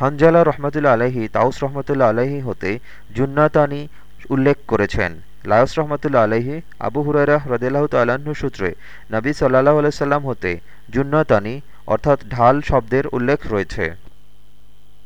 হানজালা রহমতুল্লা আলহি তাউস রহমতুল্লা আলহি হতে জুন্নাতানি উল্লেখ করেছেন। লায়স রহমতুল্লা আলহি আবু হুরাইরা হ্রদাহ তাল্লাহ্ন সূত্রে নবী সাল্লাহ আলাইসাল্লাম হতে জুন্নাতানি অর্থাৎ ঢাল শব্দের উল্লেখ রয়েছে।